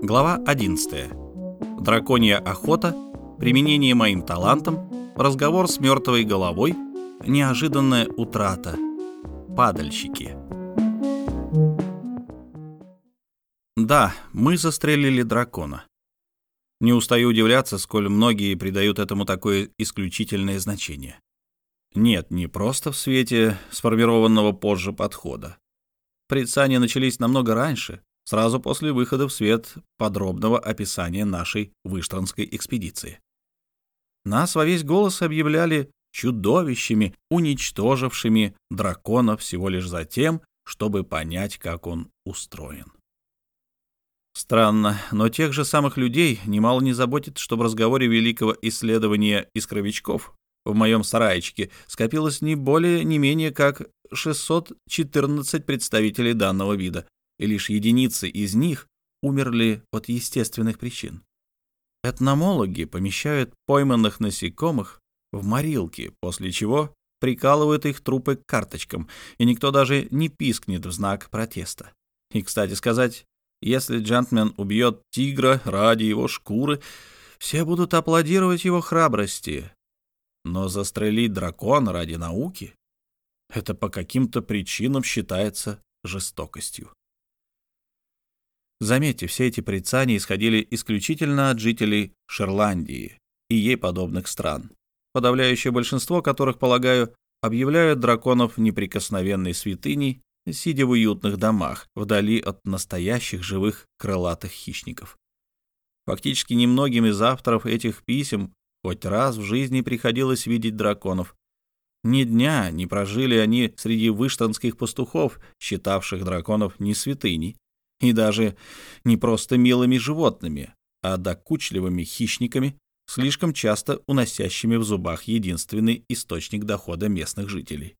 Глава 11. Драконья охота, применение моим талантом, разговор с мертвой головой, неожиданная утрата, падальщики. Да, мы застрелили дракона. Не устаю удивляться, сколь многие придают этому такое исключительное значение. Нет, не просто в свете сформированного позже подхода. Прицания начались намного раньше, сразу после выхода в свет подробного описания нашей выштранской экспедиции. Нас во весь голос объявляли чудовищами, уничтожившими дракона всего лишь за тем, чтобы понять, как он устроен. Странно, но тех же самых людей немало не заботит, что в разговоре великого исследования искровичков в моем сарайчике скопилось не более, не менее как 614 представителей данного вида, и лишь единицы из них умерли от естественных причин. Этномологи помещают пойманных насекомых в морилки, после чего прикалывают их трупы к карточкам, и никто даже не пискнет в знак протеста. И, кстати сказать, если джентльмен убьет тигра ради его шкуры, все будут аплодировать его храбрости. Но застрелить дракона ради науки — это по каким-то причинам считается жестокостью. Заметьте, все эти прицания исходили исключительно от жителей Шерландии и ей подобных стран, подавляющее большинство которых, полагаю, объявляют драконов неприкосновенной святыней, сидя в уютных домах, вдали от настоящих живых крылатых хищников. Фактически немногим из авторов этих писем хоть раз в жизни приходилось видеть драконов. Ни дня не прожили они среди выштанских пастухов, считавших драконов не святыней, и даже не просто милыми животными, а докучливыми хищниками, слишком часто уносящими в зубах единственный источник дохода местных жителей.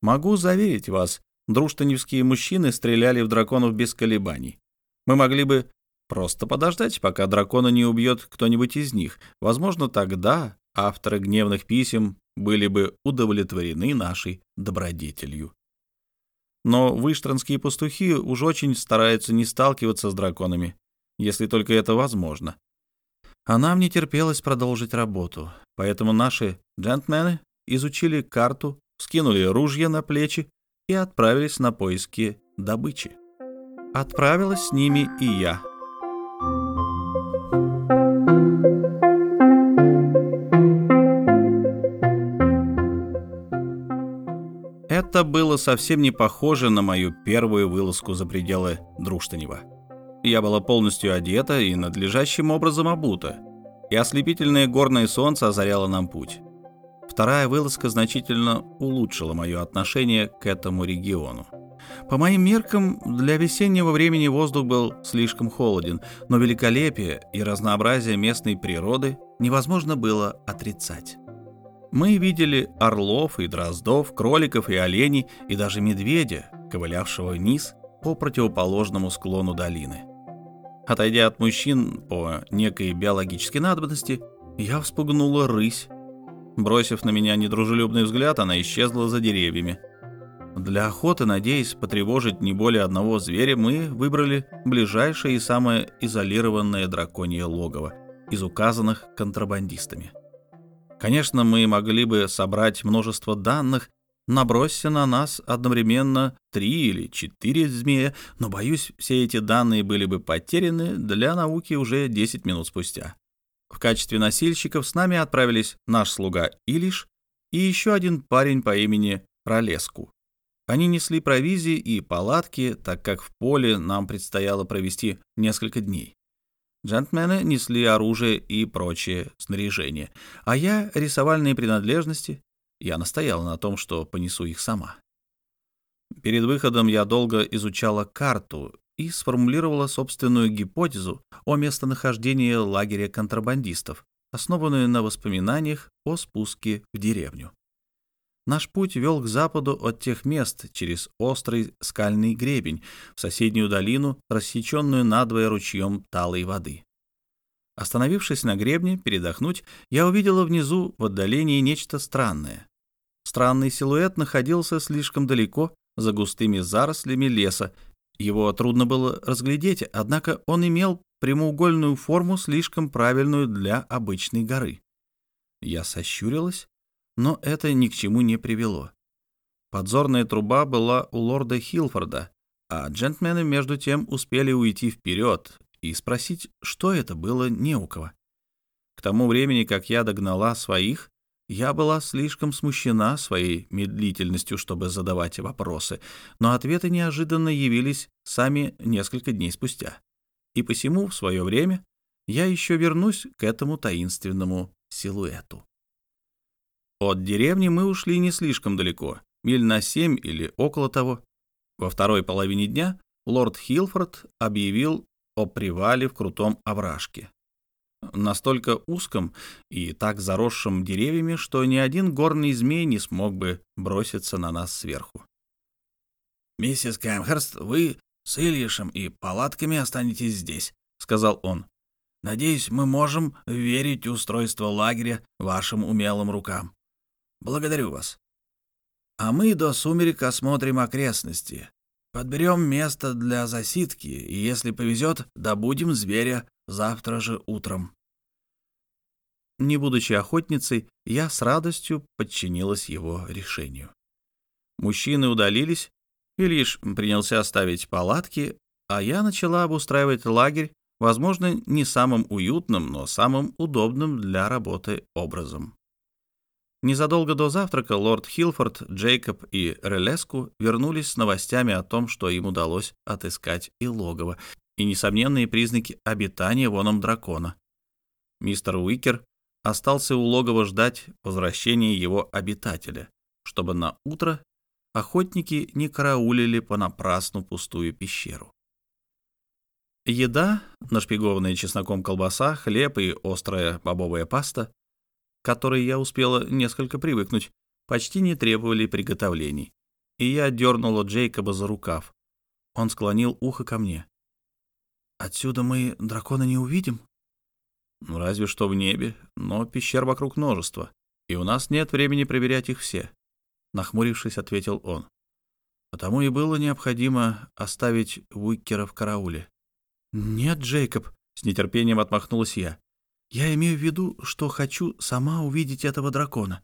Могу заверить вас, друштаневские мужчины стреляли в драконов без колебаний. Мы могли бы просто подождать, пока дракона не убьет кто-нибудь из них. Возможно, тогда авторы гневных писем были бы удовлетворены нашей добродетелью. Но выштранские пастухи уж очень стараются не сталкиваться с драконами, если только это возможно. А нам не терпелось продолжить работу, поэтому наши джентльмены изучили карту, скинули ружья на плечи и отправились на поиски добычи. Отправилась с ними и я. Это было совсем не похоже на мою первую вылазку за пределы Друштанева. Я была полностью одета и надлежащим образом обута, и ослепительное горное солнце озаряло нам путь. Вторая вылазка значительно улучшила мое отношение к этому региону. По моим меркам, для весеннего времени воздух был слишком холоден, но великолепие и разнообразие местной природы невозможно было отрицать. Мы видели орлов и дроздов, кроликов и оленей, и даже медведя, ковылявшего вниз по противоположному склону долины. Отойдя от мужчин по некой биологической надобности, я вспугнула рысь. Бросив на меня недружелюбный взгляд, она исчезла за деревьями. Для охоты, надеясь потревожить не более одного зверя, мы выбрали ближайшее и самое изолированное драконье логово из указанных контрабандистами. Конечно, мы могли бы собрать множество данных, набросься на нас одновременно три или четыре змея, но, боюсь, все эти данные были бы потеряны для науки уже 10 минут спустя. В качестве носильщиков с нами отправились наш слуга Илиш и еще один парень по имени Пролеску. Они несли провизии и палатки, так как в поле нам предстояло провести несколько дней. Джентльмены несли оружие и прочее снаряжение, а я — рисовальные принадлежности. Я настоял на том, что понесу их сама. Перед выходом я долго изучала карту и сформулировала собственную гипотезу о местонахождении лагеря контрабандистов, основанную на воспоминаниях о спуске в деревню. Наш путь вел к западу от тех мест через острый скальный гребень в соседнюю долину, рассеченную надвое ручьем талой воды. Остановившись на гребне передохнуть, я увидела внизу в отдалении нечто странное. Странный силуэт находился слишком далеко, за густыми зарослями леса, Его трудно было разглядеть, однако он имел прямоугольную форму, слишком правильную для обычной горы. Я сощурилась, но это ни к чему не привело. Подзорная труба была у лорда Хилфорда, а джентльмены между тем успели уйти вперед и спросить, что это было не у кого. К тому времени, как я догнала своих, я была слишком смущена своей медлительностью, чтобы задавать вопросы, но ответы неожиданно явились сами несколько дней спустя. И посему в свое время я еще вернусь к этому таинственному силуэту. От деревни мы ушли не слишком далеко, миль на семь или около того. Во второй половине дня лорд Хилфорд объявил о привале в крутом овражке, настолько узком и так заросшем деревьями, что ни один горный змей не смог бы броситься на нас сверху. «Миссис Кэмхерст, вы с Ильишем и палатками останетесь здесь», — сказал он. «Надеюсь, мы можем верить устройство лагеря вашим умелым рукам. Благодарю вас. А мы до сумерек осмотрим окрестности. Подберем место для засидки, и, если повезет, добудем зверя завтра же утром. Не будучи охотницей, я с радостью подчинилась его решению. Мужчины удалились, и лишь принялся ставить палатки, а я начала обустраивать лагерь, возможно, не самым уютным, но самым удобным для работы образом. Незадолго до завтрака лорд Хилфорд, Джейкоб и Релеску вернулись с новостями о том, что им удалось отыскать и логово, и несомненные признаки обитания воном дракона. Мистер Уикер остался у логова ждать возвращения его обитателя, чтобы на утро охотники не караулили понапрасну пустую пещеру. Еда, нашпигованная чесноком колбаса, хлеб и острая бобовая паста, к которой я успела несколько привыкнуть, почти не требовали приготовлений, и я дернула Джейкоба за рукав. Он склонил ухо ко мне. Отсюда мы дракона не увидим? Ну, разве что в небе, но пещер вокруг множество, и у нас нет времени проверять их все. Нахмурившись, ответил он. Потому и было необходимо оставить Уикера в карауле. Нет, Джейкоб, с нетерпением отмахнулась я. Я имею в виду, что хочу сама увидеть этого дракона,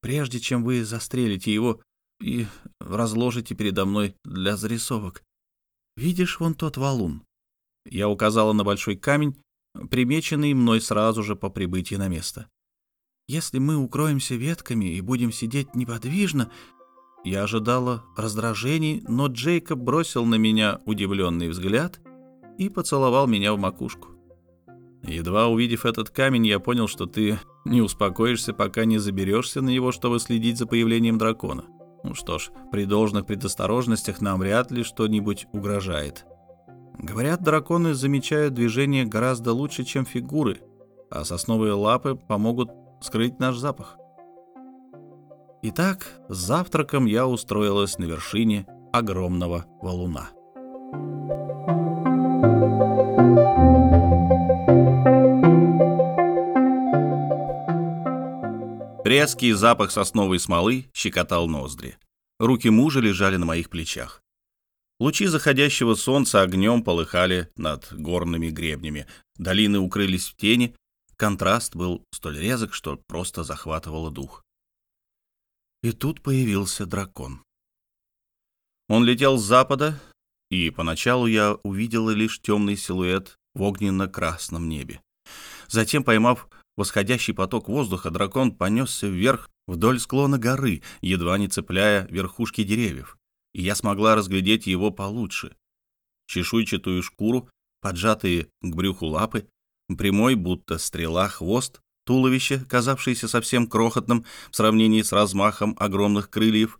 прежде чем вы застрелите его и разложите передо мной для зарисовок. Видишь вон тот валун? Я указала на большой камень, примеченный мной сразу же по прибытии на место. Если мы укроемся ветками и будем сидеть неподвижно... Я ожидала раздражений, но Джейкоб бросил на меня удивленный взгляд и поцеловал меня в макушку. Едва увидев этот камень, я понял, что ты не успокоишься, пока не заберешься на него, чтобы следить за появлением дракона. Ну что ж, при должных предосторожностях нам вряд ли что-нибудь угрожает. Говорят, драконы замечают движение гораздо лучше, чем фигуры, а сосновые лапы помогут скрыть наш запах. Итак, с завтраком я устроилась на вершине огромного валуна. Резкий запах сосновой смолы щекотал ноздри. Руки мужа лежали на моих плечах. Лучи заходящего солнца огнем полыхали над горными гребнями. Долины укрылись в тени. Контраст был столь резок, что просто захватывало дух. И тут появился дракон. Он летел с запада, и поначалу я увидела лишь темный силуэт в огненно-красном небе. Затем, поймав восходящий поток воздуха, дракон понесся вверх вдоль склона горы, едва не цепляя верхушки деревьев и я смогла разглядеть его получше. Чешуйчатую шкуру, поджатые к брюху лапы, прямой, будто стрела, хвост, туловище, казавшееся совсем крохотным в сравнении с размахом огромных крыльев.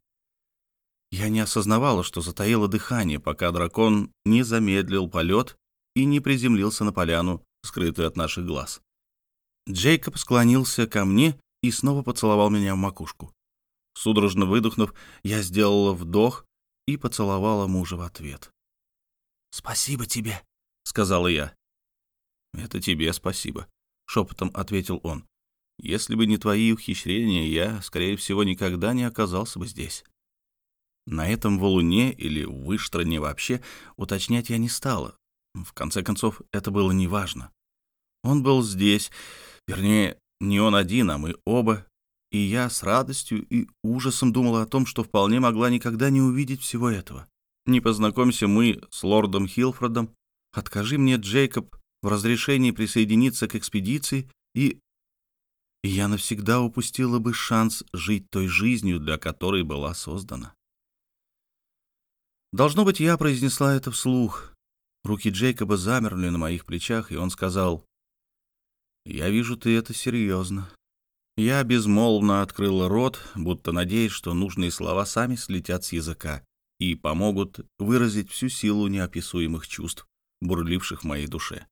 Я не осознавала, что затаило дыхание, пока дракон не замедлил полет и не приземлился на поляну, скрытую от наших глаз. Джейкоб склонился ко мне и снова поцеловал меня в макушку. Судорожно выдохнув, я сделала вдох и поцеловала мужа в ответ. «Спасибо тебе», — сказала я. «Это тебе спасибо», — шепотом ответил он. «Если бы не твои ухищрения, я, скорее всего, никогда не оказался бы здесь». На этом валуне или в выштране вообще уточнять я не стала. В конце концов, это было неважно. Он был здесь, вернее, не он один, а мы оба, и я с радостью и ужасом думала о том, что вполне могла никогда не увидеть всего этого. Не познакомься мы с лордом Хилфордом, откажи мне, Джейкоб, в разрешении присоединиться к экспедиции, и... и я навсегда упустила бы шанс жить той жизнью, для которой была создана. Должно быть, я произнесла это вслух. Руки Джейкоба замерли на моих плечах, и он сказал, «Я вижу, ты это серьезно». Я безмолвно открыла рот, будто надеясь, что нужные слова сами слетят с языка и помогут выразить всю силу неописуемых чувств, бурливших в моей душе.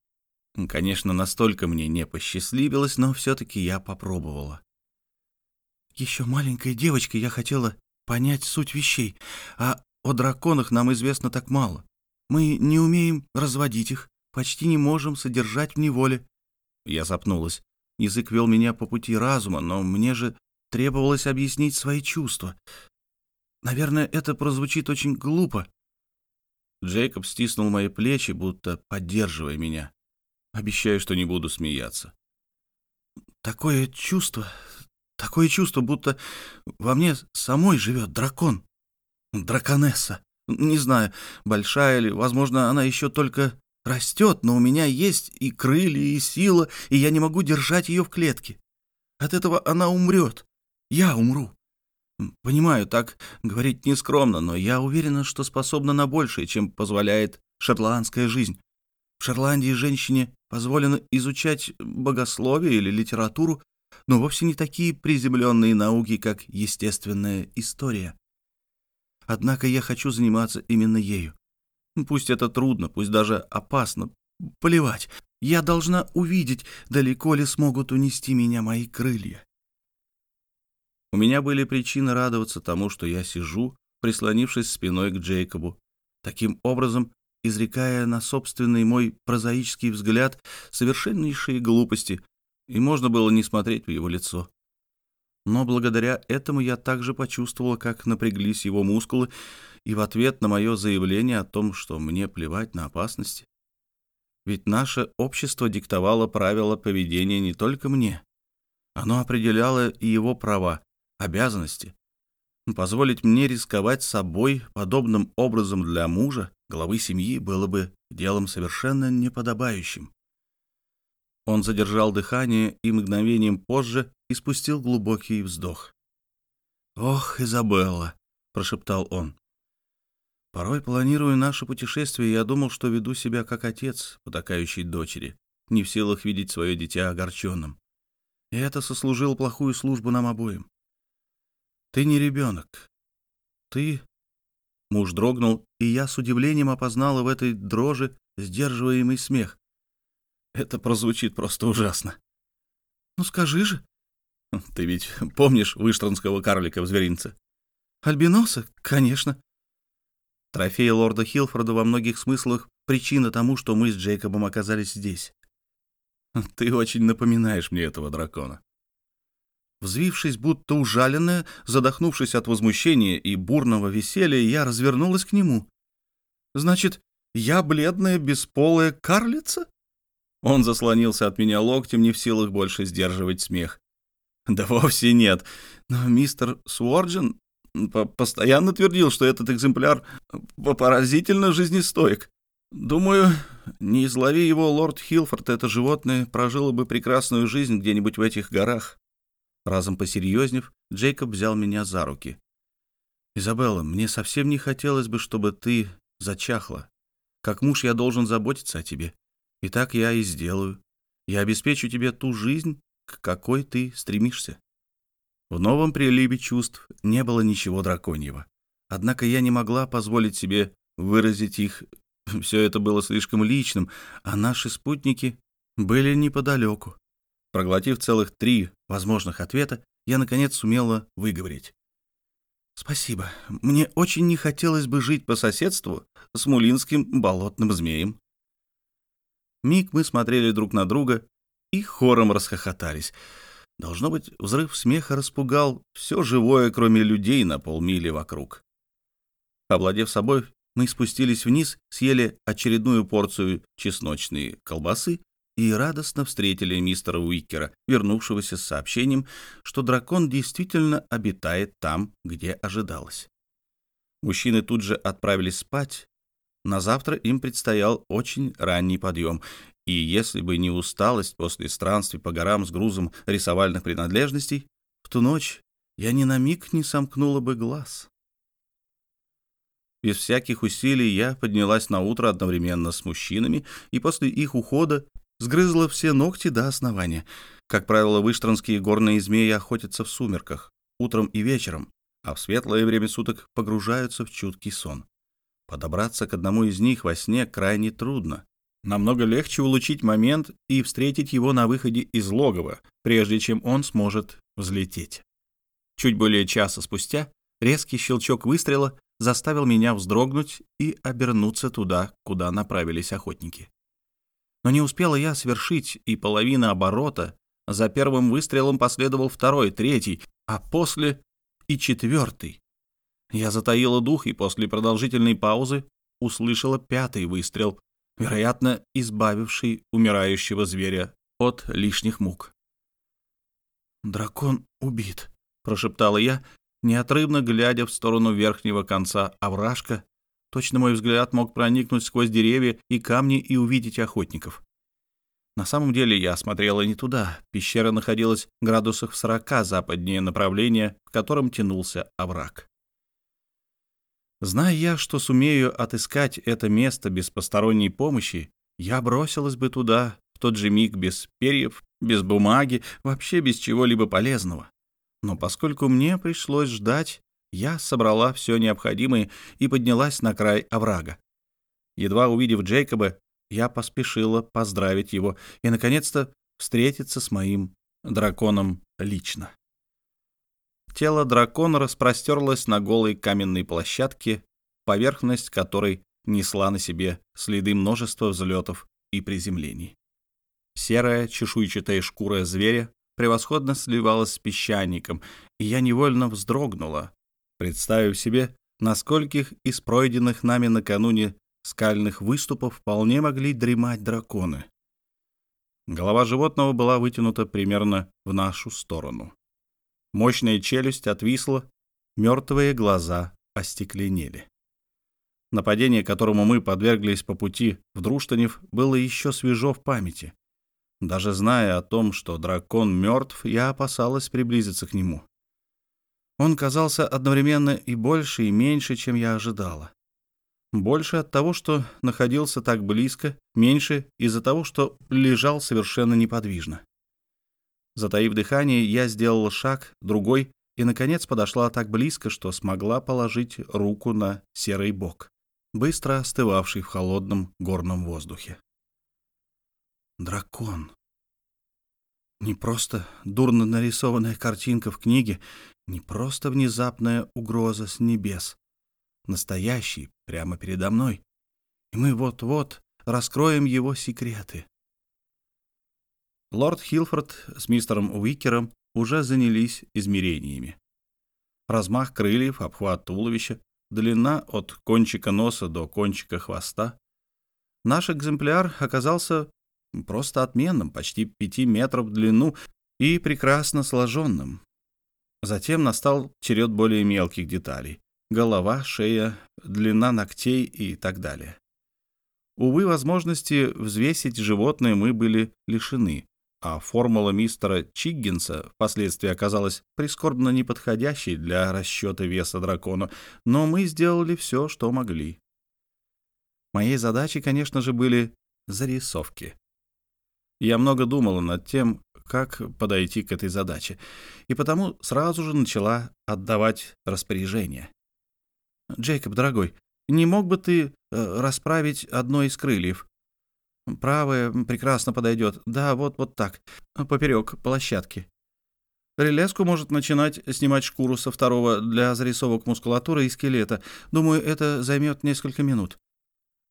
Конечно, настолько мне не посчастливилось, но все-таки я попробовала. Еще маленькой девочкой я хотела понять суть вещей, а о драконах нам известно так мало. Мы не умеем разводить их, почти не можем содержать в неволе. Я запнулась. Язык вел меня по пути разума, но мне же требовалось объяснить свои чувства. Наверное, это прозвучит очень глупо. Джейкоб стиснул мои плечи, будто поддерживая меня. Обещаю, что не буду смеяться. Такое чувство, такое чувство, будто во мне самой живет дракон. Драконесса. Не знаю, большая ли, возможно, она еще только растет, но у меня есть и крылья, и сила, и я не могу держать ее в клетке. От этого она умрет. Я умру. Понимаю, так говорить нескромно, но я уверена, что способна на большее, чем позволяет шотландская жизнь. В Шотландии женщине позволено изучать богословие или литературу, но вовсе не такие приземленные науки, как естественная история. Однако я хочу заниматься именно ею. Пусть это трудно, пусть даже опасно. Плевать. Я должна увидеть, далеко ли смогут унести меня мои крылья. У меня были причины радоваться тому, что я сижу, прислонившись спиной к Джейкобу, таким образом изрекая на собственный мой прозаический взгляд совершеннейшие глупости, и можно было не смотреть в его лицо. Но благодаря этому я также почувствовала, как напряглись его мускулы, и в ответ на мое заявление о том, что мне плевать на опасности. Ведь наше общество диктовало правила поведения не только мне. Оно определяло и его права, обязанности. Позволить мне рисковать собой подобным образом для мужа, главы семьи, было бы делом совершенно неподобающим. Он задержал дыхание и мгновением позже испустил глубокий вздох. «Ох, Изабелла!» — прошептал он. «Порой, планируя наше путешествие, я думал, что веду себя как отец, потакающий дочери, не в силах видеть свое дитя огорченным. И это сослужило плохую службу нам обоим. Ты не ребенок. Ты...» Муж дрогнул, и я с удивлением опознала в этой дрожи сдерживаемый смех. Это прозвучит просто ужасно. «Ну скажи же». «Ты ведь помнишь выштранского карлика в зверинце?» «Альбиноса? Конечно». Трофей лорда Хилфорда во многих смыслах причина тому, что мы с Джейкобом оказались здесь. Ты очень напоминаешь мне этого дракона. Взвившись, будто ужаленная, задохнувшись от возмущения и бурного веселья, я развернулась к нему. «Значит, я бледная, бесполая карлица?» Он заслонился от меня локтем, не в силах больше сдерживать смех. «Да вовсе нет. Но мистер Суорджин постоянно твердил, что этот экземпляр поразительно жизнестоек. Думаю, не излови его лорд Хилфорд, это животное прожило бы прекрасную жизнь где-нибудь в этих горах». Разом посерьезнев, Джейкоб взял меня за руки. «Изабелла, мне совсем не хотелось бы, чтобы ты зачахла. Как муж я должен заботиться о тебе. И так я и сделаю. Я обеспечу тебе ту жизнь, к какой ты стремишься. В новом приливе чувств не было ничего драконьего. Однако я не могла позволить себе выразить их. Все это было слишком личным, а наши спутники были неподалеку. Проглотив целых три возможных ответа, я, наконец, сумела выговорить. «Спасибо. Мне очень не хотелось бы жить по соседству с мулинским болотным змеем». Миг мы смотрели друг на друга и хором расхохотались. Должно быть, взрыв смеха распугал все живое, кроме людей на полмили вокруг. Овладев собой, мы спустились вниз, съели очередную порцию чесночной колбасы и радостно встретили мистера Уикера, вернувшегося с сообщением, что дракон действительно обитает там, где ожидалось. Мужчины тут же отправились спать. На завтра им предстоял очень ранний подъем, и если бы не усталость после странствий по горам с грузом рисовальных принадлежностей, в ту ночь я ни на миг не сомкнула бы глаз. Без всяких усилий я поднялась на утро одновременно с мужчинами и после их ухода сгрызла все ногти до основания. Как правило, выштранские горные змеи охотятся в сумерках, утром и вечером, а в светлое время суток погружаются в чуткий сон. Подобраться к одному из них во сне крайне трудно. Намного легче улучить момент и встретить его на выходе из логова, прежде чем он сможет взлететь. Чуть более часа спустя резкий щелчок выстрела заставил меня вздрогнуть и обернуться туда, куда направились охотники. Но не успела я свершить и половина оборота. За первым выстрелом последовал второй, третий, а после и четвертый. Я затаила дух и после продолжительной паузы услышала пятый выстрел, вероятно, избавивший умирающего зверя от лишних мук. «Дракон убит», — прошептала я, неотрывно глядя в сторону верхнего конца овражка. Точно мой взгляд мог проникнуть сквозь деревья и камни и увидеть охотников. На самом деле я смотрела не туда. Пещера находилась градусах в сорока западнее направления, в котором тянулся овраг. Зная я, что сумею отыскать это место без посторонней помощи, я бросилась бы туда в тот же миг без перьев, без бумаги, вообще без чего-либо полезного. Но поскольку мне пришлось ждать, я собрала все необходимое и поднялась на край оврага. Едва увидев Джейкоба, я поспешила поздравить его и, наконец-то, встретиться с моим драконом лично. Тело дракона распростерлось на голой каменной площадке, поверхность которой несла на себе следы множества взлетов и приземлений. Серая чешуйчатая шкура зверя превосходно сливалась с песчаником, и я невольно вздрогнула, представив себе, на скольких из пройденных нами накануне скальных выступов вполне могли дремать драконы. Голова животного была вытянута примерно в нашу сторону. Мощная челюсть отвисла, мертвые глаза остекленели. Нападение, которому мы подверглись по пути в Друштанев, было еще свежо в памяти. Даже зная о том, что дракон мертв, я опасалась приблизиться к нему. Он казался одновременно и больше, и меньше, чем я ожидала. Больше от того, что находился так близко, меньше из-за того, что лежал совершенно неподвижно. Затаив дыхание, я сделала шаг, другой, и, наконец, подошла так близко, что смогла положить руку на серый бок, быстро остывавший в холодном горном воздухе. Дракон. Не просто дурно нарисованная картинка в книге, не просто внезапная угроза с небес. Настоящий, прямо передо мной. И мы вот-вот раскроем его секреты. Лорд Хилфорд с мистером Уикером уже занялись измерениями. Размах крыльев, обхват туловища, длина от кончика носа до кончика хвоста. Наш экземпляр оказался просто отменным, почти пяти метров в длину и прекрасно сложенным. Затем настал черед более мелких деталей — голова, шея, длина ногтей и так далее. Увы, возможности взвесить животное мы были лишены, а формула мистера Чиггинса впоследствии оказалась прискорбно неподходящей для расчета веса дракона, но мы сделали все, что могли. Моей задачей, конечно же, были зарисовки. Я много думала над тем, как подойти к этой задаче, и потому сразу же начала отдавать распоряжения. «Джейкоб, дорогой, не мог бы ты э, расправить одно из крыльев? Правое прекрасно подойдет. Да, вот, вот так, поперек площадки. Релеску может начинать снимать шкуру со второго для зарисовок мускулатуры и скелета. Думаю, это займет несколько минут.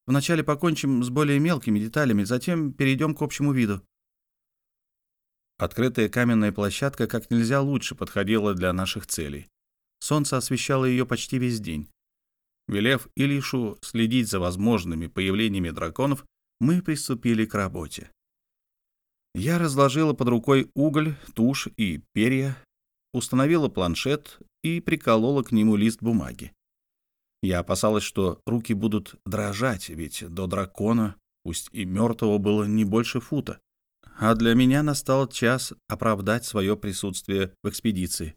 Вначале покончим с более мелкими деталями, затем перейдем к общему виду. Открытая каменная площадка как нельзя лучше подходила для наших целей. Солнце освещало ее почти весь день. Велев Илишу следить за возможными появлениями драконов, мы приступили к работе. Я разложила под рукой уголь, тушь и перья, установила планшет и приколола к нему лист бумаги. Я опасалась, что руки будут дрожать, ведь до дракона, пусть и мертвого, было не больше фута. А для меня настал час оправдать свое присутствие в экспедиции.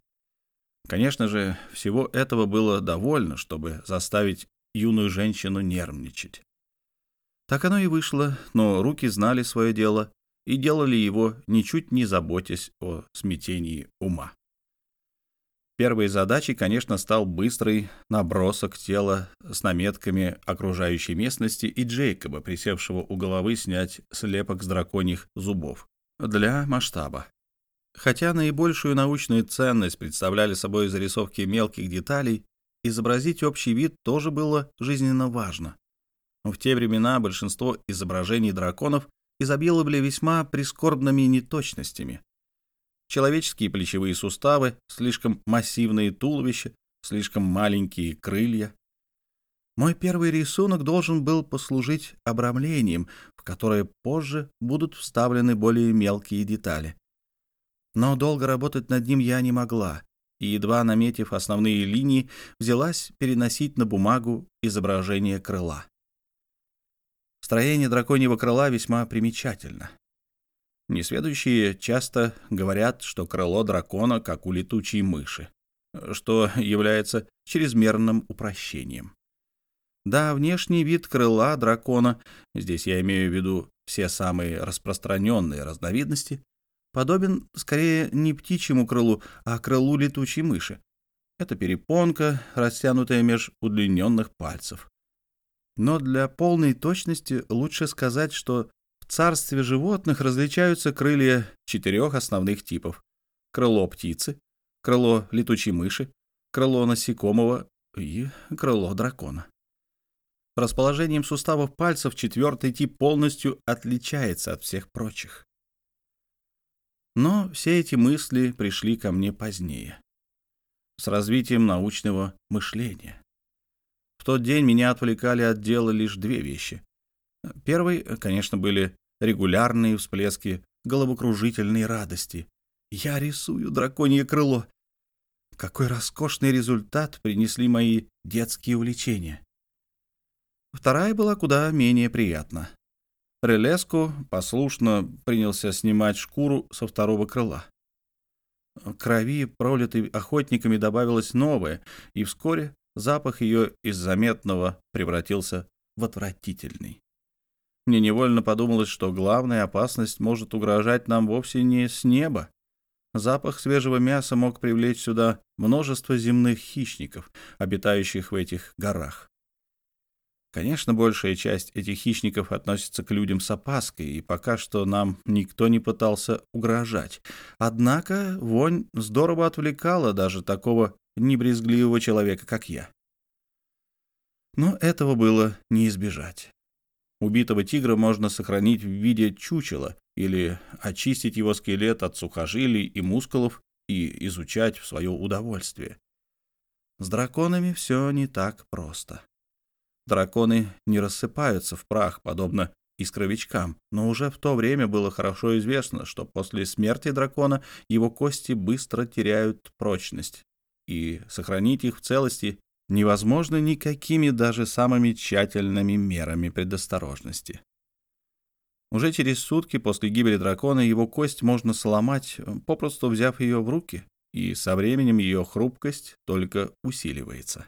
Конечно же, всего этого было довольно, чтобы заставить юную женщину нервничать. Так оно и вышло, но руки знали свое дело и делали его, ничуть не заботясь о смятении ума. Первой задачей, конечно, стал быстрый набросок тела с наметками окружающей местности и Джейкоба, присевшего у головы, снять слепок с драконьих зубов для масштаба. Хотя наибольшую научную ценность представляли собой зарисовки мелких деталей, изобразить общий вид тоже было жизненно важно. В те времена большинство изображений драконов изобиловали весьма прискорбными неточностями. Человеческие плечевые суставы, слишком массивные туловища, слишком маленькие крылья. Мой первый рисунок должен был послужить обрамлением, в которое позже будут вставлены более мелкие детали. Но долго работать над ним я не могла, и, едва наметив основные линии, взялась переносить на бумагу изображение крыла. Строение драконьего крыла весьма примечательно. Несведущие часто говорят, что крыло дракона как у летучей мыши, что является чрезмерным упрощением. Да, внешний вид крыла дракона, здесь я имею в виду все самые распространенные разновидности, подобен скорее не птичьему крылу, а крылу летучей мыши. Это перепонка, растянутая меж удлиненных пальцев. Но для полной точности лучше сказать, что в царстве животных различаются крылья четырех основных типов. Крыло птицы, крыло летучей мыши, крыло насекомого и крыло дракона. Расположением суставов пальцев четвертый тип полностью отличается от всех прочих. Но все эти мысли пришли ко мне позднее, с развитием научного мышления. Тот день меня отвлекали от дела лишь две вещи. Первой, конечно, были регулярные всплески головокружительной радости. Я рисую драконье крыло. Какой роскошный результат принесли мои детские увлечения. Вторая была куда менее приятна. Релеску послушно принялся снимать шкуру со второго крыла. Крови, пролитой охотниками, добавилось новое, и вскоре запах ее из заметного превратился в отвратительный. Мне невольно подумалось, что главная опасность может угрожать нам вовсе не с неба. Запах свежего мяса мог привлечь сюда множество земных хищников, обитающих в этих горах. Конечно, большая часть этих хищников относится к людям с опаской, и пока что нам никто не пытался угрожать. Однако вонь здорово отвлекала даже такого небрезгливого человека, как я. Но этого было не избежать. Убитого тигра можно сохранить в виде чучела или очистить его скелет от сухожилий и мускулов и изучать в свое удовольствие. С драконами все не так просто. Драконы не рассыпаются в прах, подобно искровичкам, но уже в то время было хорошо известно, что после смерти дракона его кости быстро теряют прочность, и сохранить их в целости невозможно никакими даже самыми тщательными мерами предосторожности. Уже через сутки после гибели дракона его кость можно сломать, попросту взяв ее в руки, и со временем ее хрупкость только усиливается.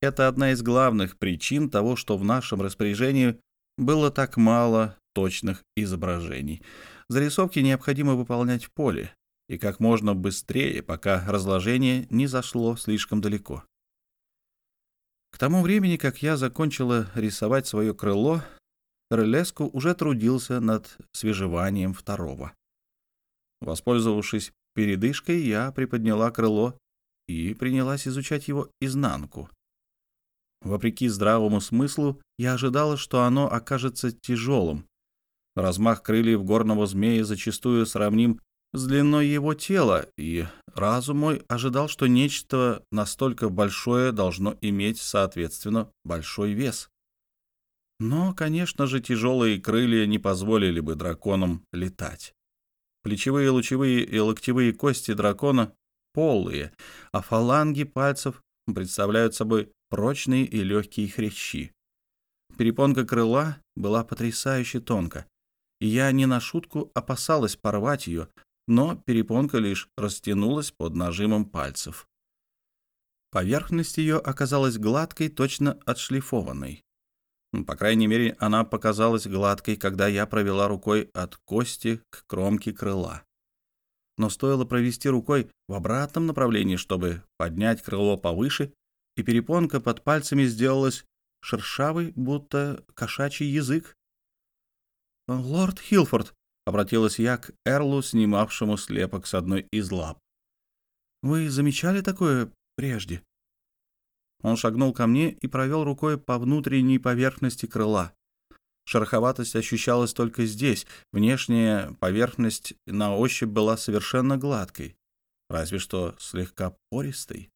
Это одна из главных причин того, что в нашем распоряжении было так мало точных изображений. Зарисовки необходимо выполнять в поле и как можно быстрее, пока разложение не зашло слишком далеко. К тому времени, как я закончила рисовать свое крыло, Релеску уже трудился над свежеванием второго. Воспользовавшись передышкой, я приподняла крыло и принялась изучать его изнанку. Вопреки здравому смыслу, я ожидала, что оно окажется тяжелым. Размах крыльев горного змея зачастую сравним с длиной его тела, и разум мой ожидал, что нечто настолько большое должно иметь, соответственно, большой вес. Но, конечно же, тяжелые крылья не позволили бы драконам летать. Плечевые, лучевые и локтевые кости дракона полые, а фаланги пальцев представляют собой прочные и легкие хрящи. Перепонка крыла была потрясающе тонка, и я не на шутку опасалась порвать ее, но перепонка лишь растянулась под нажимом пальцев. Поверхность ее оказалась гладкой, точно отшлифованной. По крайней мере, она показалась гладкой, когда я провела рукой от кости к кромке крыла. Но стоило провести рукой в обратном направлении, чтобы поднять крыло повыше, и перепонка под пальцами сделалась шершавой, будто кошачий язык. «Лорд Хилфорд», — обратилась я к Эрлу, снимавшему слепок с одной из лап. «Вы замечали такое прежде?» Он шагнул ко мне и провел рукой по внутренней поверхности крыла. Шероховатость ощущалась только здесь, внешняя поверхность на ощупь была совершенно гладкой, разве что слегка пористой.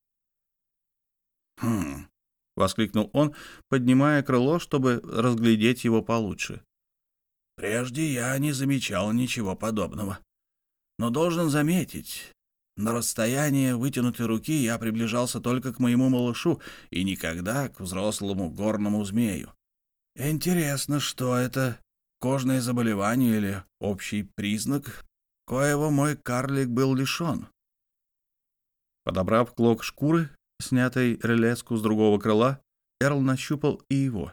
«Хм!» — воскликнул он, поднимая крыло, чтобы разглядеть его получше. «Прежде я не замечал ничего подобного. Но должен заметить, на расстояние вытянутой руки я приближался только к моему малышу и никогда к взрослому горному змею. Интересно, что это? Кожное заболевание или общий признак, коего мой карлик был лишен? Подобрав клок шкуры, снятой релеску с другого крыла, Эрл нащупал и его.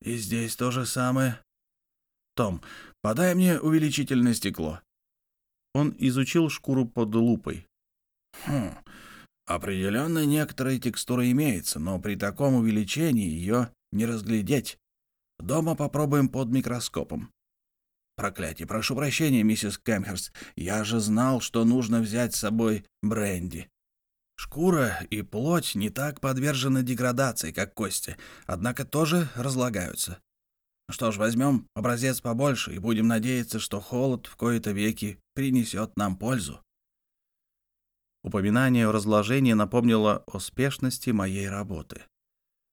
«И здесь то же самое. Том, подай мне увеличительное стекло». Он изучил шкуру под лупой. «Хм, определенно некоторая текстура имеется, но при таком увеличении ее не разглядеть. Дома попробуем под микроскопом». «Проклятие, прошу прощения, миссис Кэмхерст, я же знал, что нужно взять с собой бренди. Шкура и плоть не так подвержены деградации, как кости, однако тоже разлагаются. Что ж, возьмем образец побольше и будем надеяться, что холод в кои-то веки принесет нам пользу. Упоминание о разложении напомнило о спешности моей работы.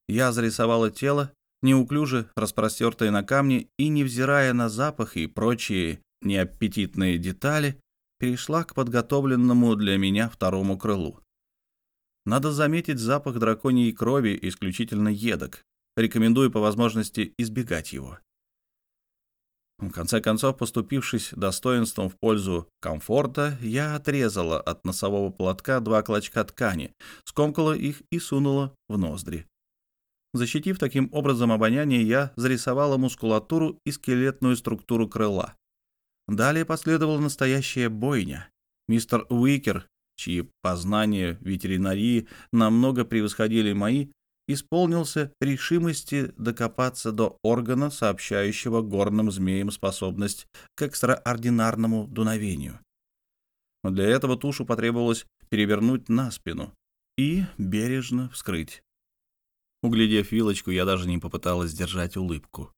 Я зарисовала тело, неуклюже распростертое на камне, и, невзирая на запах и прочие неаппетитные детали, перешла к подготовленному для меня второму крылу. Надо заметить, запах драконьей крови исключительно едок, Рекомендую по возможности избегать его. В конце концов, поступившись достоинством в пользу комфорта, я отрезала от носового платка два клочка ткани, скомкала их и сунула в ноздри. Защитив таким образом обоняние, я зарисовала мускулатуру и скелетную структуру крыла. Далее последовала настоящая бойня. Мистер Уикер, чьи познания ветеринарии намного превосходили мои, исполнился решимости докопаться до органа, сообщающего горным змеям способность к экстраординарному дуновению. Но для этого тушу потребовалось перевернуть на спину и бережно вскрыть. Углядев вилочку, я даже не попыталась сдержать улыбку.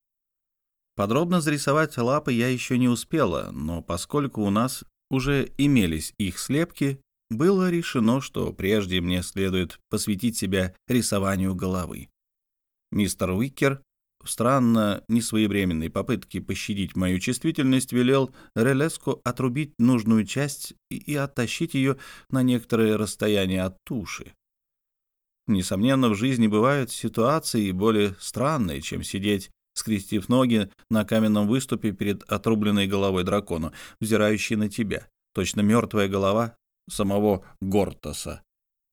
Подробно зарисовать лапы я еще не успела, но поскольку у нас уже имелись их слепки, было решено, что прежде мне следует посвятить себя рисованию головы. Мистер Уикер странно несвоевременной попытке пощадить мою чувствительность велел Релеску отрубить нужную часть и оттащить ее на некоторое расстояние от туши. Несомненно, в жизни бывают ситуации более странные, чем сидеть, скрестив ноги на каменном выступе перед отрубленной головой дракона, взирающей на тебя. Точно мертвая голова самого Гортоса.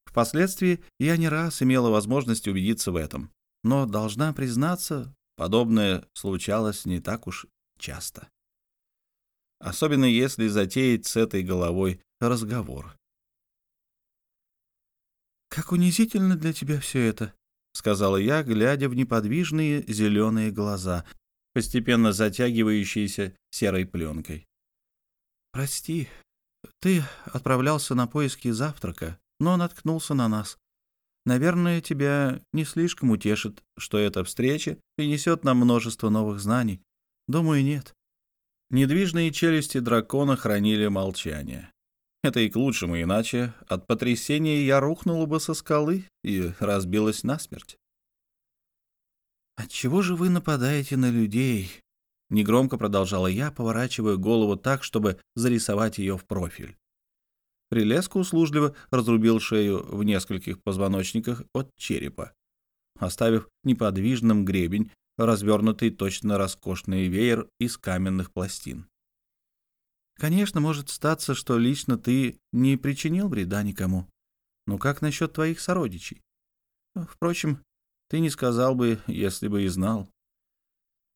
Впоследствии я не раз имела возможность убедиться в этом, но, должна признаться, подобное случалось не так уж часто. Особенно если затеять с этой головой разговор. «Как унизительно для тебя все это», — сказала я, глядя в неподвижные зеленые глаза, постепенно затягивающиеся серой пленкой. «Прости, ты отправлялся на поиски завтрака, но наткнулся на нас. Наверное, тебя не слишком утешит, что эта встреча принесет нам множество новых знаний. Думаю, нет. Недвижные челюсти дракона хранили молчание. Это и к лучшему, иначе от потрясения я рухнула бы со скалы и разбилась насмерть. «Отчего же вы нападаете на людей?» — негромко продолжала я, поворачивая голову так, чтобы зарисовать ее в профиль. Прилеску услужливо разрубил шею в нескольких позвоночниках от черепа, оставив неподвижным гребень, развернутый точно роскошный веер из каменных пластин. Конечно, может статься, что лично ты не причинил вреда никому. Но как насчет твоих сородичей? Впрочем, ты не сказал бы, если бы и знал.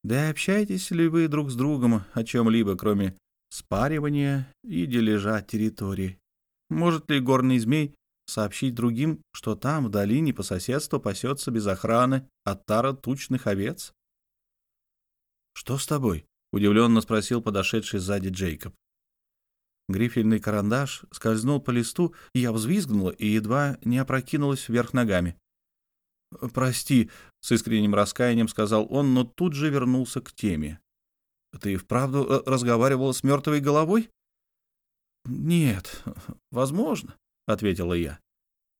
Да и общаетесь ли вы друг с другом о чем-либо, кроме спаривания и дележа территории? Может ли горный змей сообщить другим, что там, в долине по соседству, пасется без охраны от тара тучных овец? «Что с тобой?» — удивленно спросил подошедший сзади Джейкоб. Грифельный карандаш скользнул по листу, я взвизгнула и едва не опрокинулась вверх ногами. «Прости», — с искренним раскаянием сказал он, но тут же вернулся к теме. «Ты вправду э, разговаривала с мертвой головой?» «Нет, возможно», — ответила я.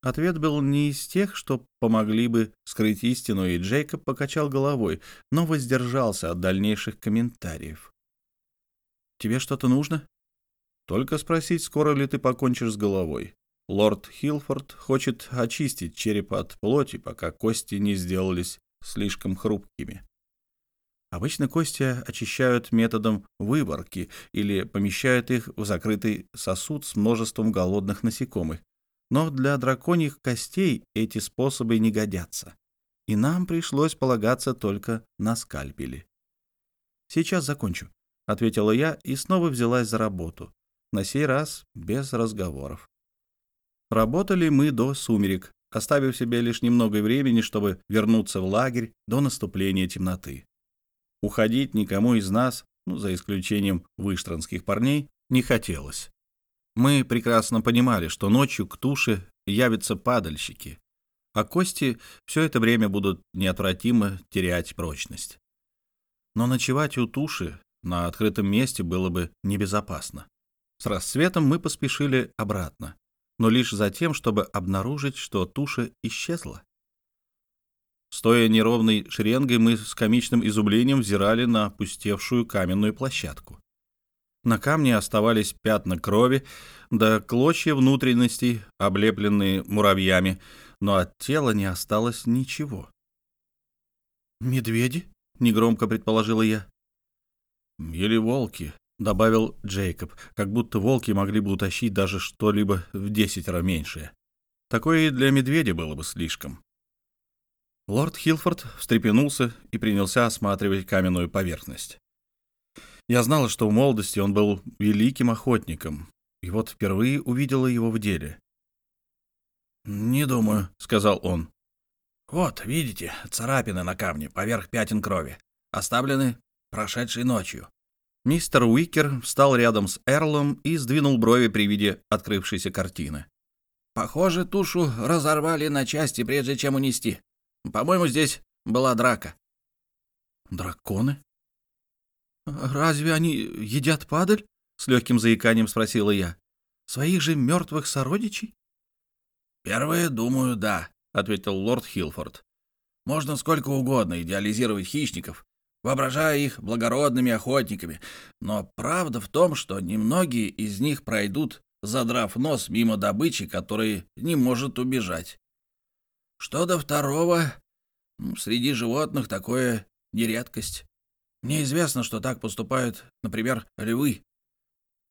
Ответ был не из тех, что помогли бы скрыть истину, и Джейкоб покачал головой, но воздержался от дальнейших комментариев. «Тебе что-то нужно?» Только спросить, скоро ли ты покончишь с головой. Лорд Хилфорд хочет очистить череп от плоти, пока кости не сделались слишком хрупкими. Обычно кости очищают методом выборки или помещают их в закрытый сосуд с множеством голодных насекомых. Но для драконьих костей эти способы не годятся, и нам пришлось полагаться только на скальпели. «Сейчас закончу», — ответила я и снова взялась за работу на сей раз без разговоров. Работали мы до сумерек, оставив себе лишь немного времени, чтобы вернуться в лагерь до наступления темноты. Уходить никому из нас, ну, за исключением выштранских парней, не хотелось. Мы прекрасно понимали, что ночью к туше явятся падальщики, а кости все это время будут неотвратимо терять прочность. Но ночевать у туши на открытом месте было бы небезопасно. С рассветом мы поспешили обратно, но лишь за тем, чтобы обнаружить, что туша исчезла. Стоя неровной шеренгой, мы с комичным изумлением взирали на опустевшую каменную площадку. На камне оставались пятна крови, да клочья внутренностей, облепленные муравьями, но от тела не осталось ничего. «Медведи?» — негромко предположила я. «Или волки», добавил Джейкоб, как будто волки могли бы утащить даже что-либо в десятеро меньшее. Такое и для медведя было бы слишком. Лорд Хилфорд встрепенулся и принялся осматривать каменную поверхность. Я знала, что в молодости он был великим охотником, и вот впервые увидела его в деле. «Не думаю», — сказал он. «Вот, видите, царапины на камне поверх пятен крови, оставлены прошедшей ночью. Мистер Уикер встал рядом с Эрлом и сдвинул брови при виде открывшейся картины. «Похоже, тушу разорвали на части, прежде чем унести. По-моему, здесь была драка». «Драконы? Разве они едят падаль?» — с легким заиканием спросила я. «Своих же мертвых сородичей?» «Первое, думаю, да», — ответил лорд Хилфорд. «Можно сколько угодно идеализировать хищников, воображая их благородными охотниками, но правда в том, что немногие из них пройдут, задрав нос мимо добычи, которой не может убежать. Что до второго, среди животных такое не редкость. Мне известно, что так поступают, например, львы.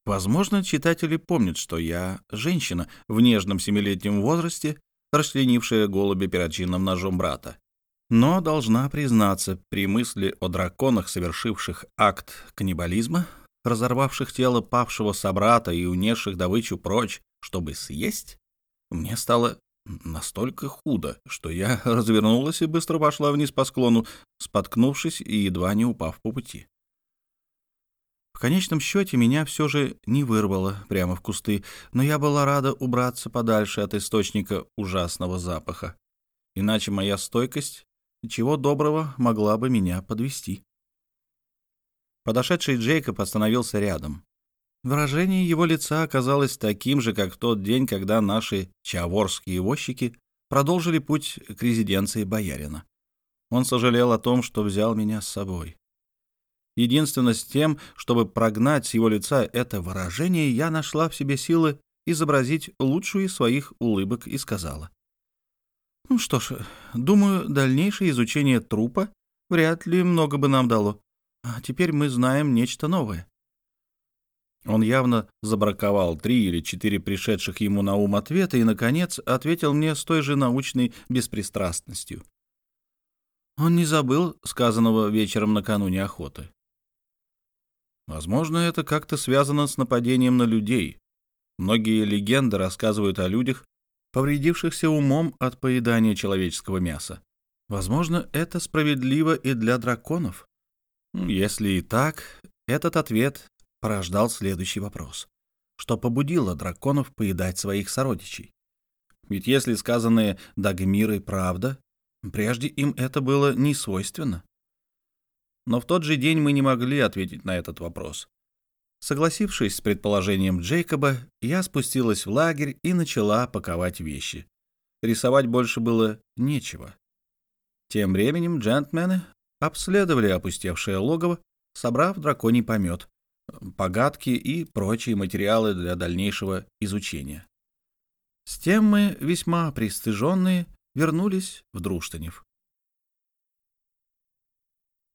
Возможно, читатели помнят, что я женщина в нежном семилетнем возрасте, расчленившая голуби перочинным ножом брата. Но, должна признаться, при мысли о драконах, совершивших акт каннибализма, разорвавших тело павшего собрата и унесших добычу прочь, чтобы съесть, мне стало настолько худо, что я развернулась и быстро пошла вниз по склону, споткнувшись и едва не упав по пути. В конечном счете меня все же не вырвало прямо в кусты, но я была рада убраться подальше от источника ужасного запаха. Иначе моя стойкость чего доброго могла бы меня подвести. Подошедший Джейкоб остановился рядом. Выражение его лица оказалось таким же, как в тот день, когда наши чаворские возчики продолжили путь к резиденции боярина. Он сожалел о том, что взял меня с собой. Единственно с тем, чтобы прогнать с его лица это выражение, я нашла в себе силы изобразить лучшую из своих улыбок и сказала. «Ну что ж, думаю, дальнейшее изучение трупа вряд ли много бы нам дало. А теперь мы знаем нечто новое». Он явно забраковал три или четыре пришедших ему на ум ответа и, наконец, ответил мне с той же научной беспристрастностью. Он не забыл сказанного вечером накануне охоты. Возможно, это как-то связано с нападением на людей. Многие легенды рассказывают о людях, повредившихся умом от поедания человеческого мяса. Возможно, это справедливо и для драконов. Если и так, этот ответ порождал следующий вопрос. Что побудило драконов поедать своих сородичей? Ведь если сказанное Дагмирой правда, прежде им это было не свойственно. Но в тот же день мы не могли ответить на этот вопрос. Согласившись с предположением Джейкоба, я спустилась в лагерь и начала паковать вещи. Рисовать больше было нечего. Тем временем джентльмены обследовали опустевшее логово, собрав драконий помет, погадки и прочие материалы для дальнейшего изучения. С тем мы, весьма пристыженные, вернулись в Друштанев.